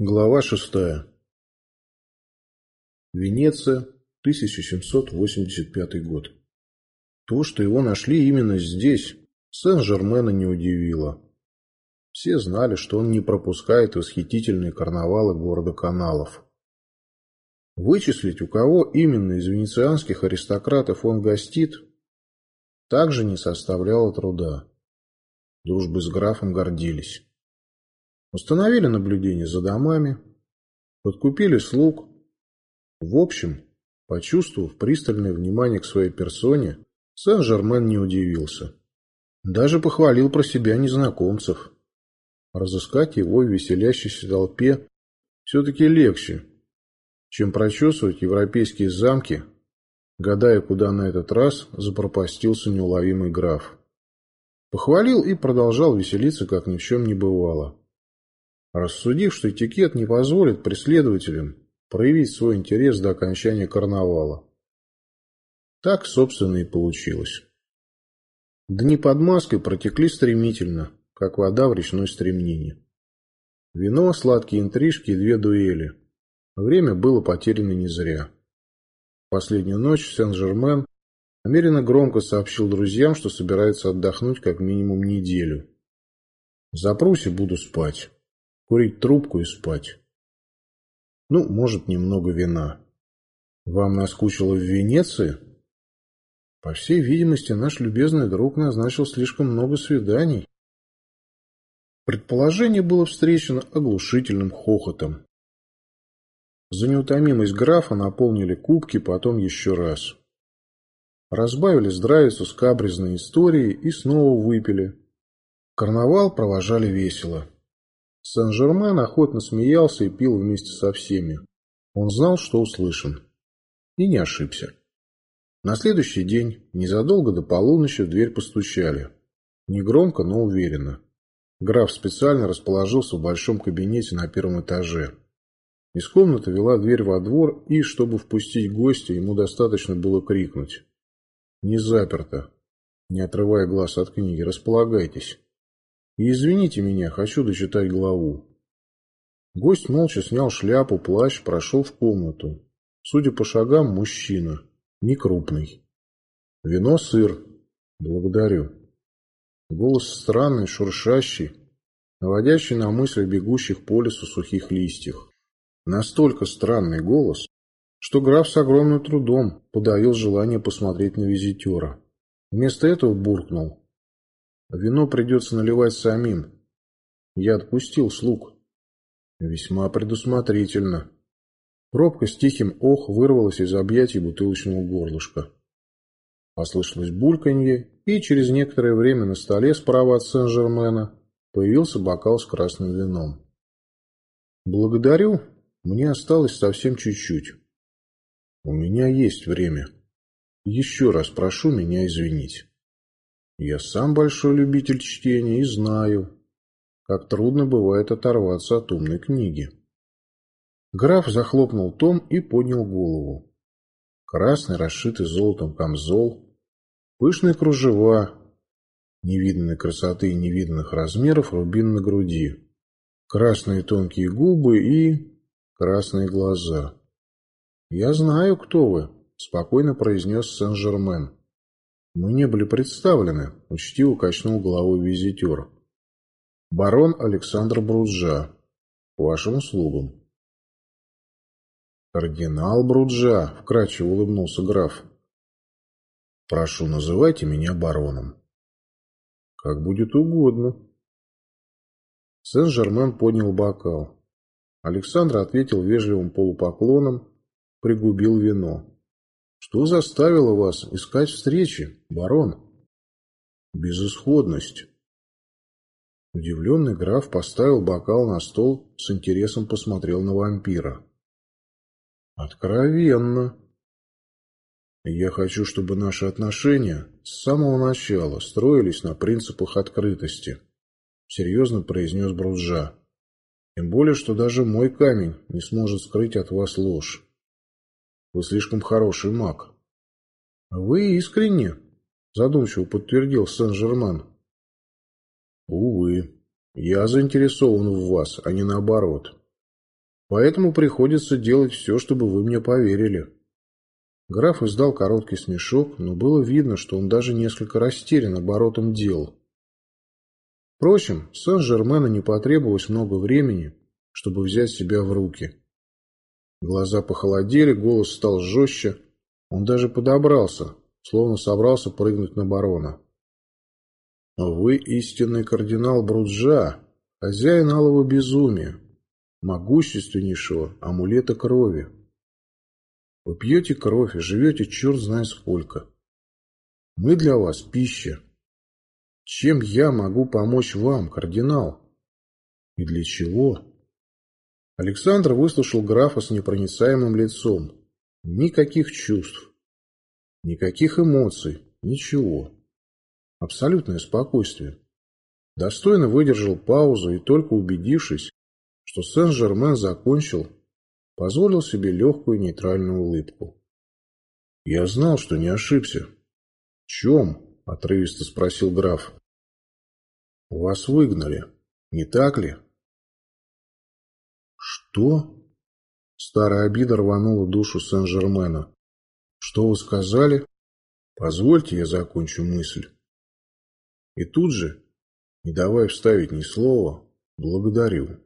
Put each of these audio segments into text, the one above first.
Глава шестая. Венеция, 1785 год. То, что его нашли именно здесь, Сен-Жермена не удивило. Все знали, что он не пропускает восхитительные карнавалы города каналов. Вычислить, у кого именно из венецианских аристократов он гостит, также не составляло труда. Дружбы с графом гордились. Установили наблюдение за домами, подкупили слуг. В общем, почувствовав пристальное внимание к своей персоне, Сен-Жермен не удивился. Даже похвалил про себя незнакомцев. Разыскать его в веселящейся толпе все-таки легче, чем прочесывать европейские замки, гадая, куда на этот раз запропастился неуловимый граф. Похвалил и продолжал веселиться, как ни в чем не бывало рассудив, что этикет не позволит преследователям проявить свой интерес до окончания карнавала. Так, собственно, и получилось. Дни под маской протекли стремительно, как вода в речной стремнине. Вино, сладкие интрижки и две дуэли. Время было потеряно не зря. В последнюю ночь Сен-Жермен намеренно громко сообщил друзьям, что собирается отдохнуть как минимум неделю. «Запрусь и буду спать» курить трубку и спать. Ну, может, немного вина. Вам наскучило в Венеции? По всей видимости, наш любезный друг назначил слишком много свиданий. Предположение было встречено оглушительным хохотом. За неутомимость графа наполнили кубки, потом еще раз. Разбавили здравицу с кабризной историей и снова выпили. Карнавал провожали весело. Сен-Жермен охотно смеялся и пил вместе со всеми. Он знал, что услышан. И не ошибся. На следующий день, незадолго до полуночи, в дверь постучали. Негромко, но уверенно. Граф специально расположился в большом кабинете на первом этаже. Из комнаты вела дверь во двор, и, чтобы впустить гостя, ему достаточно было крикнуть. «Не заперто!» Не отрывая глаз от книги, располагайтесь. И извините меня, хочу дочитать главу. Гость молча снял шляпу, плащ, прошел в комнату. Судя по шагам, мужчина. Не крупный. Вино, сыр. Благодарю. Голос странный, шуршащий, наводящий на мысль бегущих по лесу сухих листьях. Настолько странный голос, что граф с огромным трудом подавил желание посмотреть на визитера. Вместо этого буркнул. Вино придется наливать самим. Я отпустил слуг. Весьма предусмотрительно. Пробка с тихим ох вырвалась из объятий бутылочного горлышка. Послышалось бульканье, и через некоторое время на столе справа от Сен-Жермена появился бокал с красным вином. «Благодарю. Мне осталось совсем чуть-чуть. У меня есть время. Еще раз прошу меня извинить». Я сам большой любитель чтения и знаю, как трудно бывает оторваться от умной книги. Граф захлопнул том и поднял голову. Красный, расшитый золотом камзол, пышные кружева, невиданной красоты и невиданных размеров рубин на груди, красные тонкие губы и красные глаза. «Я знаю, кто вы», — спокойно произнес Сен-Жермен. Мы не были представлены, учтиво качнул головой визитер. Барон Александр Бруджа. К вашим услугам. Кардинал Бруджа, вкрадчиво улыбнулся граф. Прошу, называйте меня бароном. Как будет угодно. Сен-Жермен поднял бокал. Александр ответил вежливым полупоклоном, пригубил вино. Что заставило вас искать встречи, барон? Безысходность. Удивленный граф поставил бокал на стол, с интересом посмотрел на вампира. Откровенно. Я хочу, чтобы наши отношения с самого начала строились на принципах открытости, серьезно произнес Бруджа. Тем более, что даже мой камень не сможет скрыть от вас ложь. Вы слишком хороший маг. Вы искренне, задумчиво подтвердил Сен-Жерман. Увы, я заинтересован в вас, а не наоборот. Поэтому приходится делать все, чтобы вы мне поверили. Граф издал короткий смешок, но было видно, что он даже несколько растерян оборотом дел. Впрочем, Сен-Жермену не потребовалось много времени, чтобы взять себя в руки. Глаза похолодели, голос стал жестче. Он даже подобрался, словно собрался прыгнуть на барона. «Вы истинный кардинал Бруджа, хозяин алого безумия, могущественнейшего амулета крови. Вы пьете кровь и живете черт знает сколько. Мы для вас пища. Чем я могу помочь вам, кардинал? И для чего?» Александр выслушал графа с непроницаемым лицом. Никаких чувств, никаких эмоций, ничего. Абсолютное спокойствие. Достойно выдержал паузу и только убедившись, что Сен-Жермен закончил, позволил себе легкую нейтральную улыбку. «Я знал, что не ошибся». «В чем?» – отрывисто спросил граф. «Вас выгнали, не так ли?» «Что?» Старая обида рванула душу Сен-Жермена. «Что вы сказали?» «Позвольте, я закончу мысль». И тут же, не давая вставить ни слова, благодарю.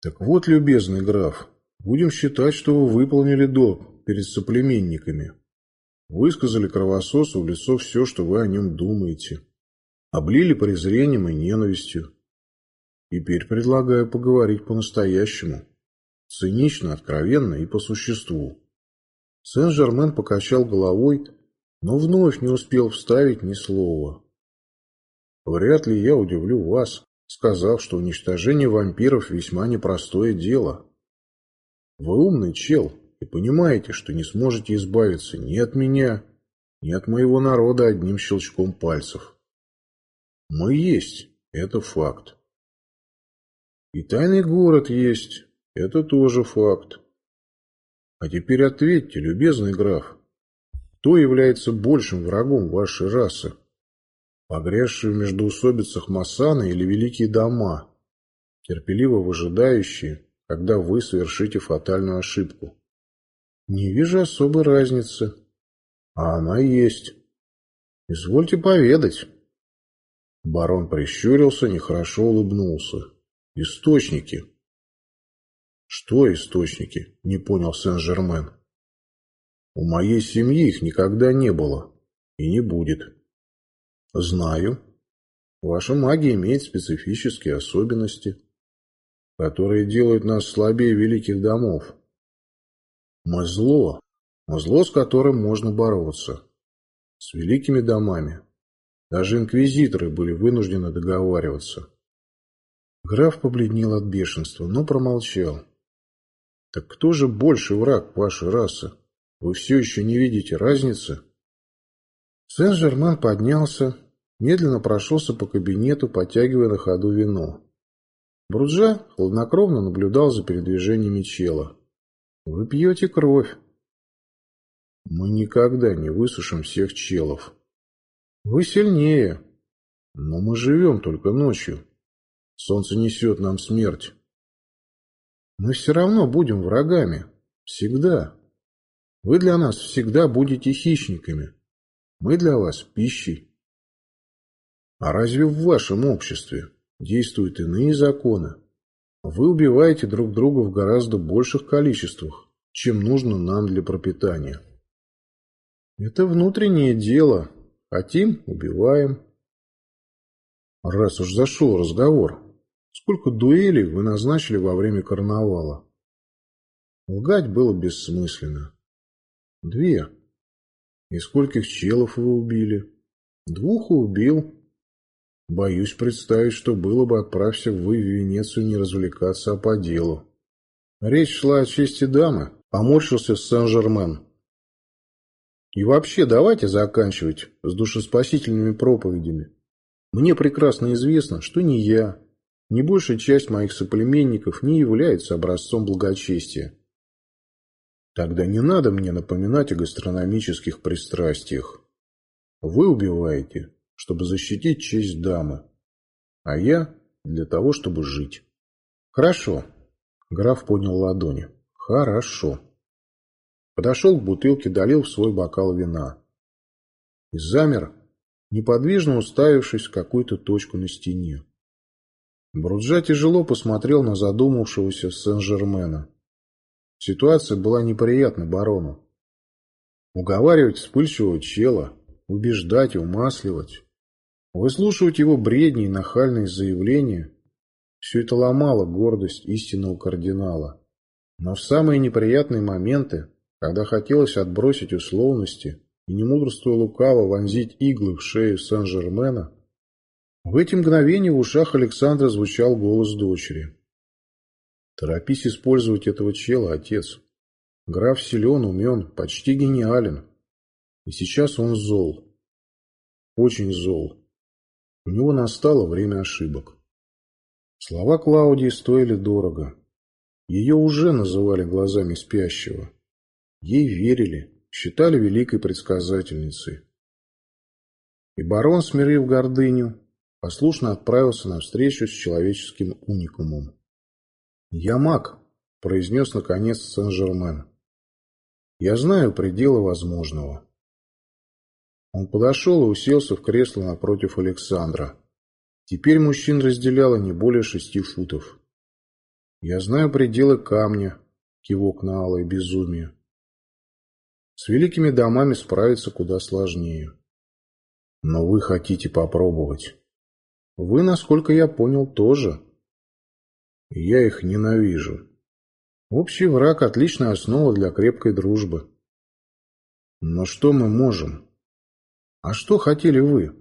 «Так вот, любезный граф, будем считать, что вы выполнили долг перед соплеменниками. Высказали кровососу в лицо все, что вы о нем думаете. Облили презрением и ненавистью. Теперь предлагаю поговорить по-настоящему. Цинично, откровенно и по существу. Сен-Жермен покачал головой, но вновь не успел вставить ни слова. Вряд ли я удивлю вас, сказав, что уничтожение вампиров весьма непростое дело. Вы умный чел и понимаете, что не сможете избавиться ни от меня, ни от моего народа одним щелчком пальцев. Мы есть, это факт. И тайный город есть, это тоже факт. А теперь ответьте, любезный граф, кто является большим врагом вашей расы? Погрязшие в междоусобицах Масаны или великие дома, терпеливо выжидающие, когда вы совершите фатальную ошибку? Не вижу особой разницы. А она есть. Извольте поведать. Барон прищурился, нехорошо улыбнулся. Источники. Что источники? Не понял Сен-Жермен. У моей семьи их никогда не было. И не будет. Знаю. Ваша магия имеет специфические особенности, которые делают нас слабее великих домов. Мы зло. Мы зло, с которым можно бороться. С великими домами. Даже инквизиторы были вынуждены договариваться. Граф побледнел от бешенства, но промолчал. «Так кто же больше враг вашей расы? Вы все еще не видите разницы?» Сен-Жермен поднялся, медленно прошелся по кабинету, потягивая на ходу вино. Бруджа хладнокровно наблюдал за передвижениями чела. «Вы пьете кровь». «Мы никогда не высушим всех челов». «Вы сильнее, но мы живем только ночью». Солнце несет нам смерть. Мы все равно будем врагами. Всегда. Вы для нас всегда будете хищниками. Мы для вас пищей. А разве в вашем обществе действуют иные законы? Вы убиваете друг друга в гораздо больших количествах, чем нужно нам для пропитания. Это внутреннее дело. Хотим – убиваем. Раз уж зашел разговор, Сколько дуэлей вы назначили во время карнавала? Лгать было бессмысленно. Две. И скольких челов вы убили? Двух убил. Боюсь представить, что было бы, отправься вы в Венецию не развлекаться, а по делу. Речь шла о чести дамы. Поморщился Сен-Жермен. И вообще, давайте заканчивать с душеспасительными проповедями. Мне прекрасно известно, что ни я, ни большая часть моих соплеменников не является образцом благочестия. Тогда не надо мне напоминать о гастрономических пристрастиях. Вы убиваете, чтобы защитить честь дамы, а я для того, чтобы жить. Хорошо. Граф поднял ладони. Хорошо. Подошел к бутылке, долил в свой бокал вина. И замер, неподвижно уставившись в какую-то точку на стене. Бруджа тяжело посмотрел на задумавшегося Сен-Жермена. Ситуация была неприятна барону. Уговаривать вспыльчивого чела, убеждать, умасливать, выслушивать его бредни и нахальные заявления – все это ломало гордость истинного кардинала. Но в самые неприятные моменты, когда хотелось отбросить условности и не мудрствуя лукаво вонзить иглы в шею Сен-Жермена, в эти мгновения в ушах Александра звучал голос дочери. «Торопись использовать этого чела, отец. Граф силен, умен, почти гениален. И сейчас он зол. Очень зол. У него настало время ошибок». Слова Клаудии стоили дорого. Ее уже называли глазами спящего. Ей верили, считали великой предсказательницей. И барон, смирив гордыню, послушно отправился на встречу с человеческим уникумом. «Я маг», — произнес наконец Сен-Жермен. «Я знаю пределы возможного». Он подошел и уселся в кресло напротив Александра. Теперь мужчин разделяло не более шести футов. Я знаю пределы камня, кивок на алое безумие. С великими домами справиться куда сложнее. Но вы хотите попробовать. Вы, насколько я понял, тоже. Я их ненавижу. Общий враг – отличная основа для крепкой дружбы. Но что мы можем? А что хотели вы?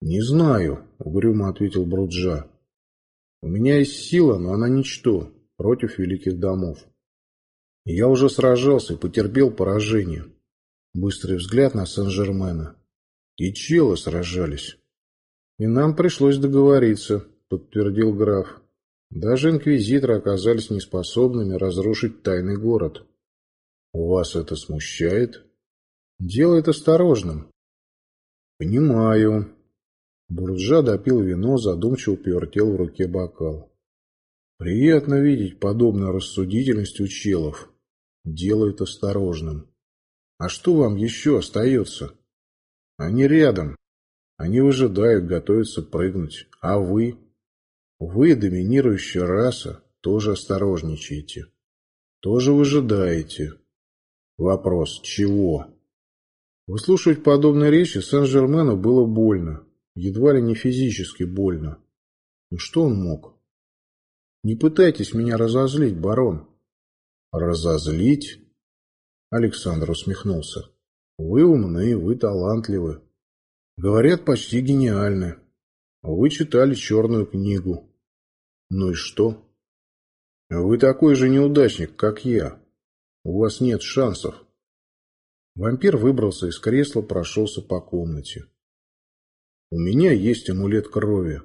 Не знаю, угрюмо ответил Бруджа. У меня есть сила, но она ничто против великих домов. Я уже сражался и потерпел поражение. Быстрый взгляд на Сен-Жермена. И челы сражались. И нам пришлось договориться, подтвердил граф. Даже инквизиторы оказались неспособными разрушить тайный город. У вас это смущает? Делает осторожным. Понимаю, Бурджа допил вино, задумчиво повертел в руке бокал. Приятно видеть подобную рассудительность у челов. Делает осторожным. А что вам еще остается? Они рядом. Они выжидают, готовятся прыгнуть. А вы? Вы, доминирующая раса, тоже осторожничаете. Тоже выжидаете. Вопрос, чего? Выслушивать подобные речи Сен-Жермену было больно едва ли не физически больно. Ну что он мог? Не пытайтесь меня разозлить, барон. Разозлить? Александр усмехнулся. Вы умны, вы талантливы. Говорят, почти гениальны. Вы читали черную книгу. Ну и что? Вы такой же неудачник, как я. У вас нет шансов. Вампир выбрался из кресла, прошелся по комнате. У меня есть амулет крови.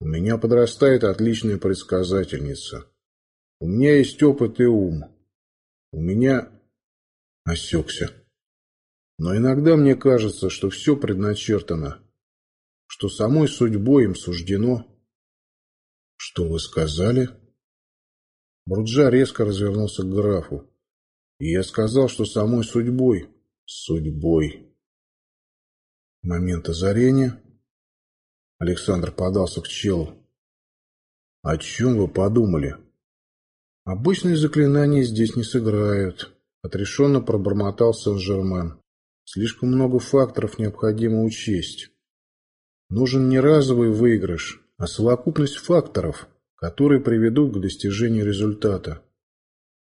У меня подрастает отличная предсказательница. У меня есть опыт и ум. У меня... Осекся. Но иногда мне кажется, что все предначертано, что самой судьбой им суждено. Что вы сказали? Бруджа резко развернулся к графу. И я сказал, что самой судьбой, судьбой момент озарения Александр подался к челу. «О чем вы подумали?» «Обычные заклинания здесь не сыграют», — отрешенно пробормотал Сен-Жермен. «Слишком много факторов необходимо учесть. Нужен не разовый выигрыш, а совокупность факторов, которые приведут к достижению результата.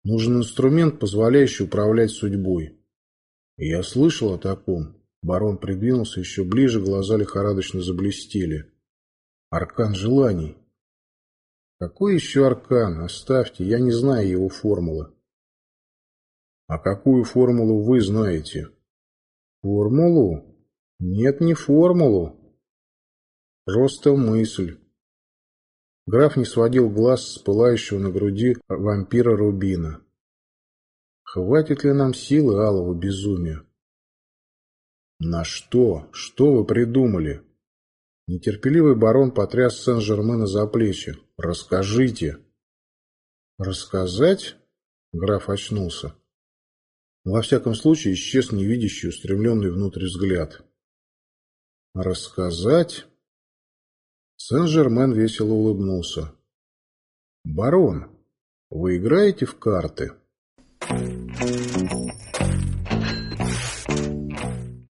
Нужен инструмент, позволяющий управлять судьбой. И я слышал о таком, Барон придвинулся еще ближе, глаза лихорадочно заблестели. Аркан желаний. Какой еще аркан? Оставьте, я не знаю его формулы. А какую формулу вы знаете? Формулу? Нет, не формулу. Просто мысль. Граф не сводил глаз с пылающего на груди вампира Рубина. Хватит ли нам силы алого безумия? «На что? Что вы придумали?» Нетерпеливый барон потряс Сен-Жермена за плечи. «Расскажите!» Рассказать? Граф очнулся. Во всяком случае, исчез невидящий, устремленный внутрь взгляд. Рассказать? Сен-Жермен весело улыбнулся. «Барон, вы играете в карты?»